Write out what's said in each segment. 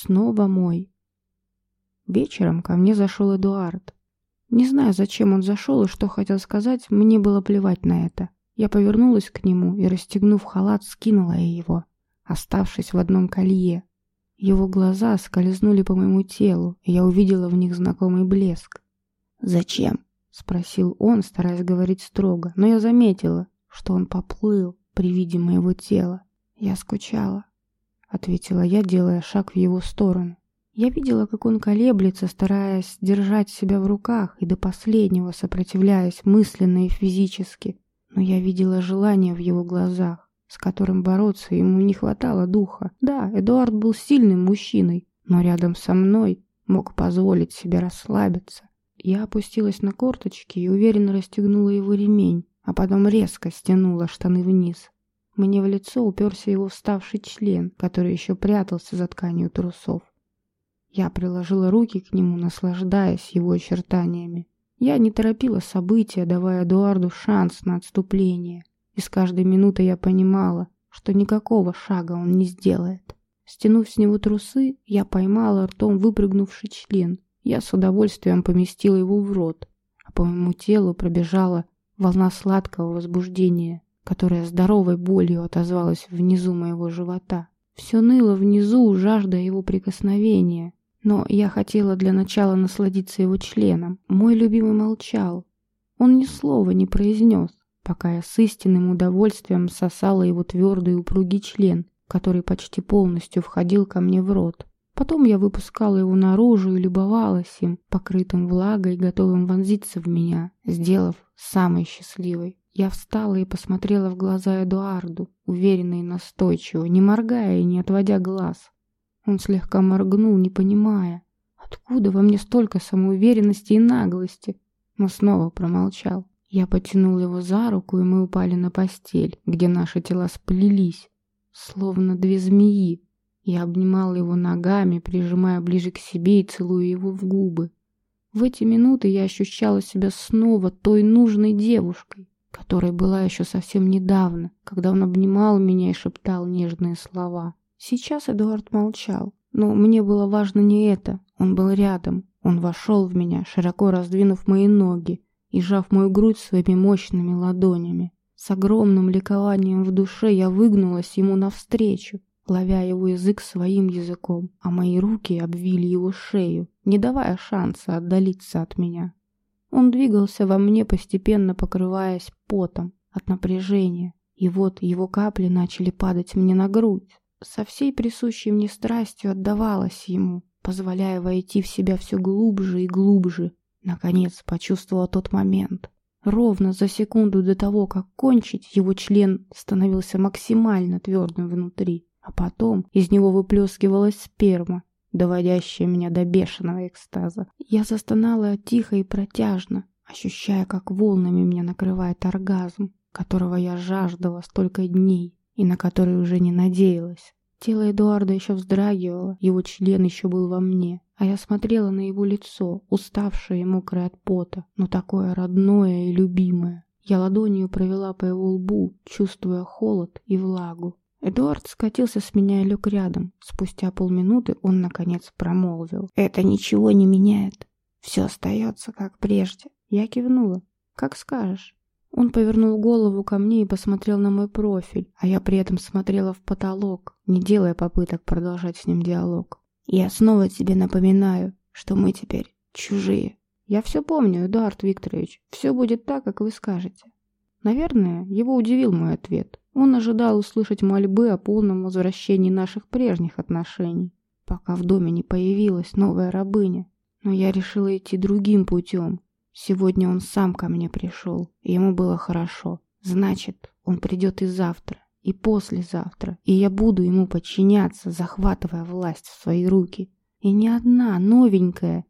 снова мой. Вечером ко мне зашел Эдуард. Не знаю, зачем он зашел и что хотел сказать, мне было плевать на это. Я повернулась к нему и, расстегнув халат, скинула его, оставшись в одном колье. Его глаза скользнули по моему телу, и я увидела в них знакомый блеск. «Зачем?» — спросил он, стараясь говорить строго, но я заметила, что он поплыл при виде моего тела. «Я скучала», — ответила я, делая шаг в его сторону. Я видела, как он колеблется, стараясь держать себя в руках и до последнего сопротивляясь мысленно и физически. Но я видела желание в его глазах, с которым бороться ему не хватало духа. Да, Эдуард был сильным мужчиной, но рядом со мной мог позволить себе расслабиться. Я опустилась на корточки и уверенно расстегнула его ремень, а потом резко стянула штаны вниз. Мне в лицо уперся его вставший член, который еще прятался за тканью трусов. Я приложила руки к нему, наслаждаясь его очертаниями. Я не торопила события, давая Эдуарду шанс на отступление. И с каждой минутой я понимала, что никакого шага он не сделает. Стянув с него трусы, я поймала ртом выпрыгнувший член. Я с удовольствием поместила его в рот, а по моему телу пробежала волна сладкого возбуждения, которая здоровой болью отозвалась внизу моего живота. Все ныло внизу, жаждая его прикосновения, но я хотела для начала насладиться его членом. Мой любимый молчал. Он ни слова не произнес, пока я с истинным удовольствием сосала его твердый упругий член, который почти полностью входил ко мне в рот. Потом я выпускала его наружу и любовалась им, покрытым влагой, готовым вонзиться в меня, сделав самой счастливой. Я встала и посмотрела в глаза Эдуарду, уверенно и настойчиво, не моргая и не отводя глаз. Он слегка моргнул, не понимая, откуда во мне столько самоуверенности и наглости, но снова промолчал. Я потянул его за руку, и мы упали на постель, где наши тела сплелись, словно две змеи. Я обнимал его ногами, прижимая ближе к себе и целуя его в губы. В эти минуты я ощущала себя снова той нужной девушкой, которой была еще совсем недавно, когда он обнимал меня и шептал нежные слова. Сейчас Эдуард молчал, но мне было важно не это. Он был рядом. Он вошел в меня, широко раздвинув мои ноги и сжав мою грудь своими мощными ладонями. С огромным ликованием в душе я выгнулась ему навстречу, ловя его язык своим языком, а мои руки обвили его шею, не давая шанса отдалиться от меня. Он двигался во мне, постепенно покрываясь потом от напряжения, и вот его капли начали падать мне на грудь со всей присущей мне страстью отдавалась ему, позволяя войти в себя все глубже и глубже. Наконец почувствовала тот момент. Ровно за секунду до того, как кончить, его член становился максимально твердым внутри, а потом из него выплескивалась сперма, доводящая меня до бешеного экстаза. Я застонала тихо и протяжно, ощущая, как волнами меня накрывает оргазм, которого я жаждала столько дней и на который уже не надеялась. Тело Эдуарда еще вздрагивало, его член еще был во мне, а я смотрела на его лицо, уставшее и мокрое от пота, но такое родное и любимое. Я ладонью провела по его лбу, чувствуя холод и влагу. Эдуард скатился с меня и лег рядом. Спустя полминуты он, наконец, промолвил. «Это ничего не меняет. Все остается, как прежде». Я кивнула. «Как скажешь». Он повернул голову ко мне и посмотрел на мой профиль, а я при этом смотрела в потолок, не делая попыток продолжать с ним диалог. «Я снова тебе напоминаю, что мы теперь чужие». «Я все помню, Эдуард Викторович. Все будет так, как вы скажете». Наверное, его удивил мой ответ. Он ожидал услышать мольбы о полном возвращении наших прежних отношений, пока в доме не появилась новая рабыня. Но я решила идти другим путем, Сегодня он сам ко мне пришел, и ему было хорошо. Значит, он придет и завтра, и послезавтра, и я буду ему подчиняться, захватывая власть в свои руки. И ни одна новенькая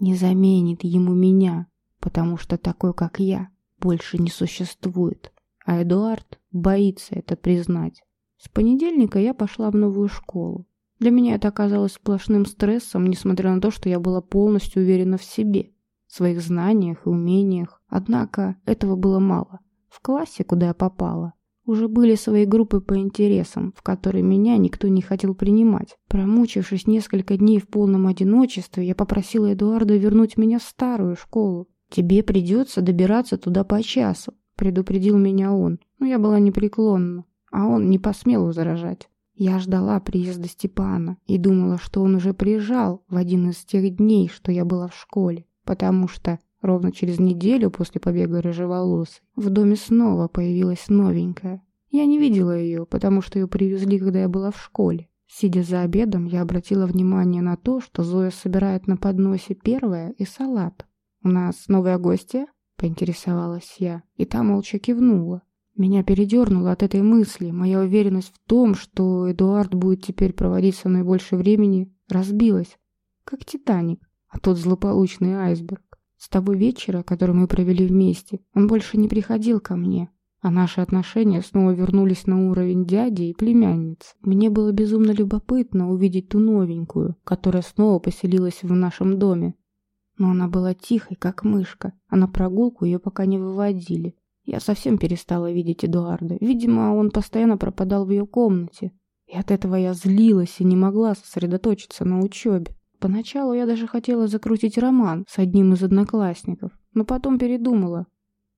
не заменит ему меня, потому что такой, как я, больше не существует. А Эдуард боится это признать. С понедельника я пошла в новую школу. Для меня это оказалось сплошным стрессом, несмотря на то, что я была полностью уверена в себе своих знаниях и умениях. Однако этого было мало. В классе, куда я попала, уже были свои группы по интересам, в которые меня никто не хотел принимать. Промучившись несколько дней в полном одиночестве, я попросила Эдуарда вернуть меня в старую школу. «Тебе придется добираться туда по часу», — предупредил меня он. Но я была непреклонна, а он не посмел возражать. Я ждала приезда Степана и думала, что он уже приезжал в один из тех дней, что я была в школе, потому что ровно через неделю после побега рыжеволосой в доме снова появилась новенькая. Я не видела ее, потому что ее привезли, когда я была в школе. Сидя за обедом, я обратила внимание на то, что Зоя собирает на подносе первое и салат. «У нас новая гостья?» — поинтересовалась я, и та молча кивнула. Меня передернуло от этой мысли. Моя уверенность в том, что Эдуард будет теперь проводить со мной больше времени, разбилась. Как Титаник, а тот злополучный айсберг. С того вечера, который мы провели вместе, он больше не приходил ко мне, а наши отношения снова вернулись на уровень дяди и племянниц. Мне было безумно любопытно увидеть ту новенькую, которая снова поселилась в нашем доме. Но она была тихой, как мышка, а на прогулку ее пока не выводили. Я совсем перестала видеть Эдуарда. Видимо, он постоянно пропадал в ее комнате. И от этого я злилась и не могла сосредоточиться на учебе. Поначалу я даже хотела закрутить роман с одним из одноклассников, но потом передумала.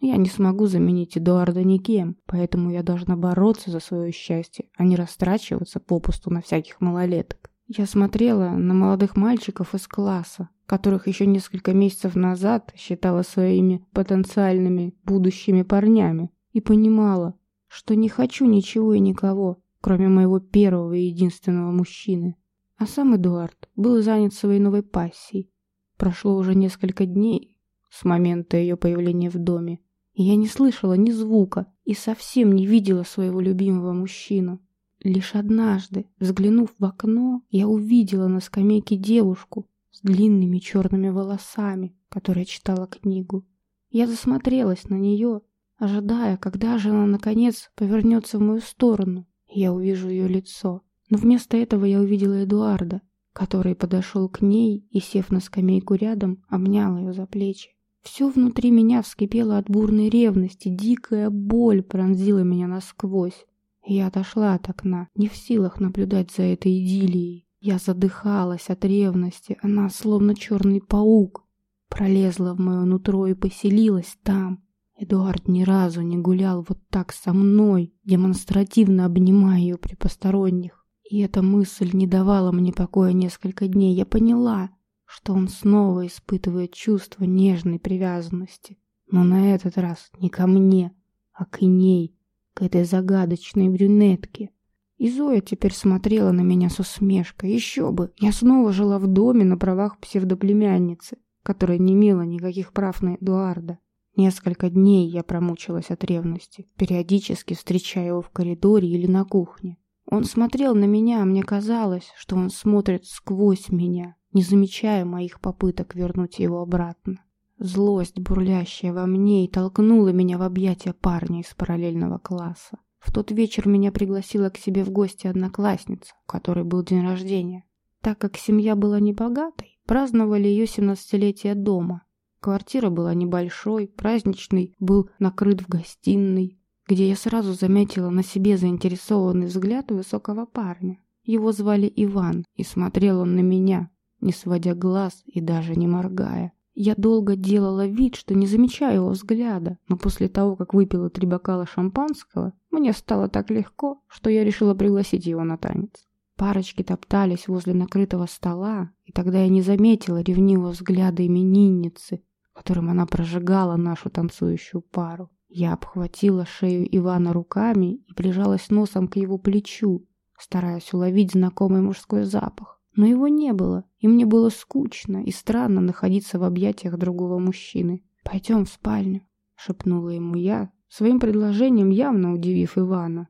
Я не смогу заменить Эдуарда никем, поэтому я должна бороться за свое счастье, а не растрачиваться попусту на всяких малолеток. Я смотрела на молодых мальчиков из класса, которых еще несколько месяцев назад считала своими потенциальными будущими парнями, и понимала, что не хочу ничего и никого, кроме моего первого и единственного мужчины. А сам Эдуард был занят своей новой пассией. Прошло уже несколько дней с момента ее появления в доме, и я не слышала ни звука и совсем не видела своего любимого мужчину. Лишь однажды, взглянув в окно, я увидела на скамейке девушку, с длинными черными волосами, которая читала книгу. Я засмотрелась на нее, ожидая, когда же она, наконец, повернется в мою сторону, и я увижу ее лицо. Но вместо этого я увидела Эдуарда, который подошел к ней и, сев на скамейку рядом, обнял ее за плечи. Все внутри меня вскипело от бурной ревности, дикая боль пронзила меня насквозь. Я отошла от окна, не в силах наблюдать за этой идиллией. Я задыхалась от ревности, она, словно черный паук, пролезла в мое нутро и поселилась там. Эдуард ни разу не гулял вот так со мной, демонстративно обнимая ее при посторонних. И эта мысль не давала мне покоя несколько дней. Я поняла, что он снова испытывает чувство нежной привязанности. Но на этот раз не ко мне, а к ней, к этой загадочной брюнетке. И Зоя теперь смотрела на меня с усмешкой. Еще бы, я снова жила в доме на правах псевдоплемянницы, которая не имела никаких прав на Эдуарда. Несколько дней я промучилась от ревности, периодически встречая его в коридоре или на кухне. Он смотрел на меня, а мне казалось, что он смотрит сквозь меня, не замечая моих попыток вернуть его обратно. Злость, бурлящая во мне, и толкнула меня в объятия парня из параллельного класса. В тот вечер меня пригласила к себе в гости одноклассница, у которой был день рождения. Так как семья была небогатой, праздновали ее семнадцатилетие дома. Квартира была небольшой, праздничный был накрыт в гостиной, где я сразу заметила на себе заинтересованный взгляд высокого парня. Его звали Иван, и смотрел он на меня, не сводя глаз и даже не моргая. Я долго делала вид, что не замечаю его взгляда, но после того, как выпила три бокала шампанского, мне стало так легко, что я решила пригласить его на танец. Парочки топтались возле накрытого стола, и тогда я не заметила ревнивого взгляда именинницы, которым она прожигала нашу танцующую пару. Я обхватила шею Ивана руками и прижалась носом к его плечу, стараясь уловить знакомый мужской запах. Но его не было, и мне было скучно и странно находиться в объятиях другого мужчины. «Пойдем в спальню», — шепнула ему я, своим предложением явно удивив Ивана.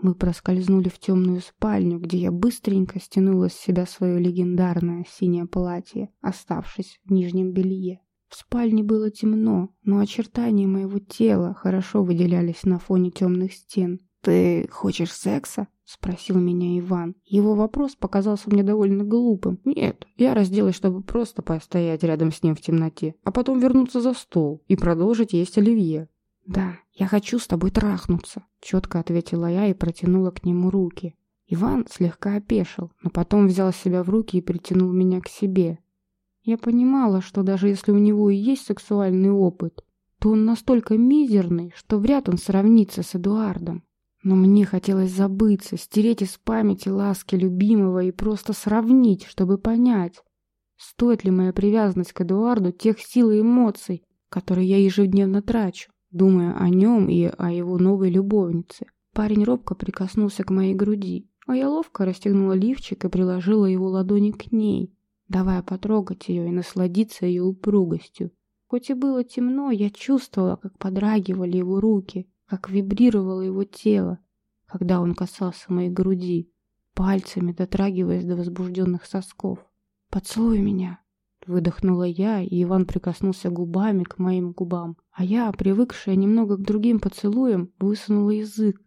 Мы проскользнули в темную спальню, где я быстренько стянула с себя свое легендарное синее платье, оставшись в нижнем белье. В спальне было темно, но очертания моего тела хорошо выделялись на фоне темных стен. «Ты хочешь секса?» — спросил меня Иван. Его вопрос показался мне довольно глупым. «Нет, я разделась, чтобы просто постоять рядом с ним в темноте, а потом вернуться за стол и продолжить есть оливье». «Да, я хочу с тобой трахнуться», — четко ответила я и протянула к нему руки. Иван слегка опешил, но потом взял себя в руки и притянул меня к себе. Я понимала, что даже если у него и есть сексуальный опыт, то он настолько мизерный, что вряд он сравнится с Эдуардом. Но мне хотелось забыться, стереть из памяти ласки любимого и просто сравнить, чтобы понять, стоит ли моя привязанность к Эдуарду тех сил и эмоций, которые я ежедневно трачу, думая о нем и о его новой любовнице. Парень робко прикоснулся к моей груди, а я ловко расстегнула лифчик и приложила его ладони к ней, давая потрогать ее и насладиться ее упругостью. Хоть и было темно, я чувствовала, как подрагивали его руки, как вибрировало его тело, когда он касался моей груди, пальцами дотрагиваясь до возбужденных сосков. «Поцелуй меня!» Выдохнула я, и Иван прикоснулся губами к моим губам, а я, привыкшая немного к другим поцелуям, высунула язык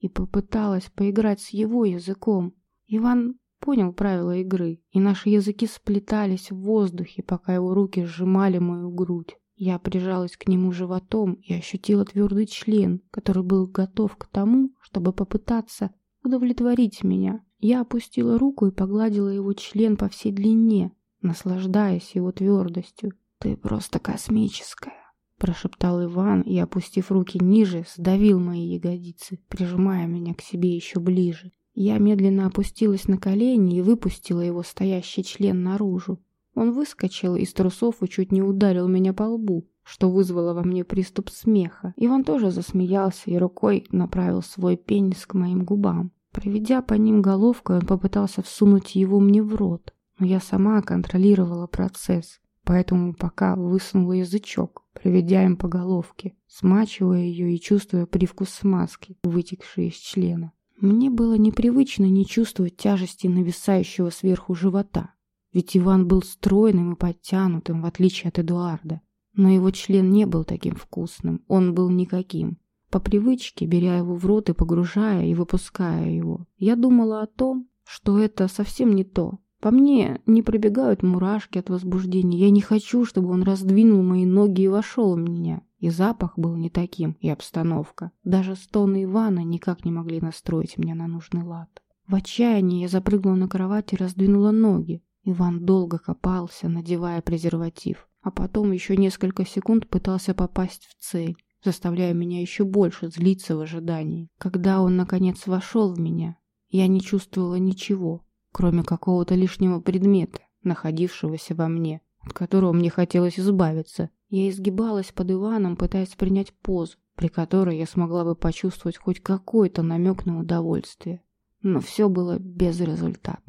и попыталась поиграть с его языком. Иван понял правила игры, и наши языки сплетались в воздухе, пока его руки сжимали мою грудь. Я прижалась к нему животом и ощутила твердый член, который был готов к тому, чтобы попытаться удовлетворить меня. Я опустила руку и погладила его член по всей длине, наслаждаясь его твердостью. «Ты просто космическая», — прошептал Иван и, опустив руки ниже, сдавил мои ягодицы, прижимая меня к себе еще ближе. Я медленно опустилась на колени и выпустила его стоящий член наружу. Он выскочил из трусов и чуть не ударил меня по лбу, что вызвало во мне приступ смеха. Иван тоже засмеялся и рукой направил свой пенис к моим губам. Проведя по ним головкой, он попытался всунуть его мне в рот, но я сама контролировала процесс, поэтому пока высунула язычок, проведя им по головке, смачивая ее и чувствуя привкус смазки, вытекшей из члена. Мне было непривычно не чувствовать тяжести нависающего сверху живота. Ведь Иван был стройным и подтянутым, в отличие от Эдуарда. Но его член не был таким вкусным, он был никаким. По привычке, беря его в рот и погружая и выпуская его, я думала о том, что это совсем не то. По мне не пробегают мурашки от возбуждения. Я не хочу, чтобы он раздвинул мои ноги и вошел в меня. И запах был не таким, и обстановка. Даже стоны Ивана никак не могли настроить меня на нужный лад. В отчаянии я запрыгнула на кровать и раздвинула ноги. Иван долго копался, надевая презерватив, а потом еще несколько секунд пытался попасть в цель, заставляя меня еще больше злиться в ожидании. Когда он, наконец, вошел в меня, я не чувствовала ничего, кроме какого-то лишнего предмета, находившегося во мне, от которого мне хотелось избавиться. Я изгибалась под Иваном, пытаясь принять позу, при которой я смогла бы почувствовать хоть какой-то намек на удовольствие. Но все было безрезультатно.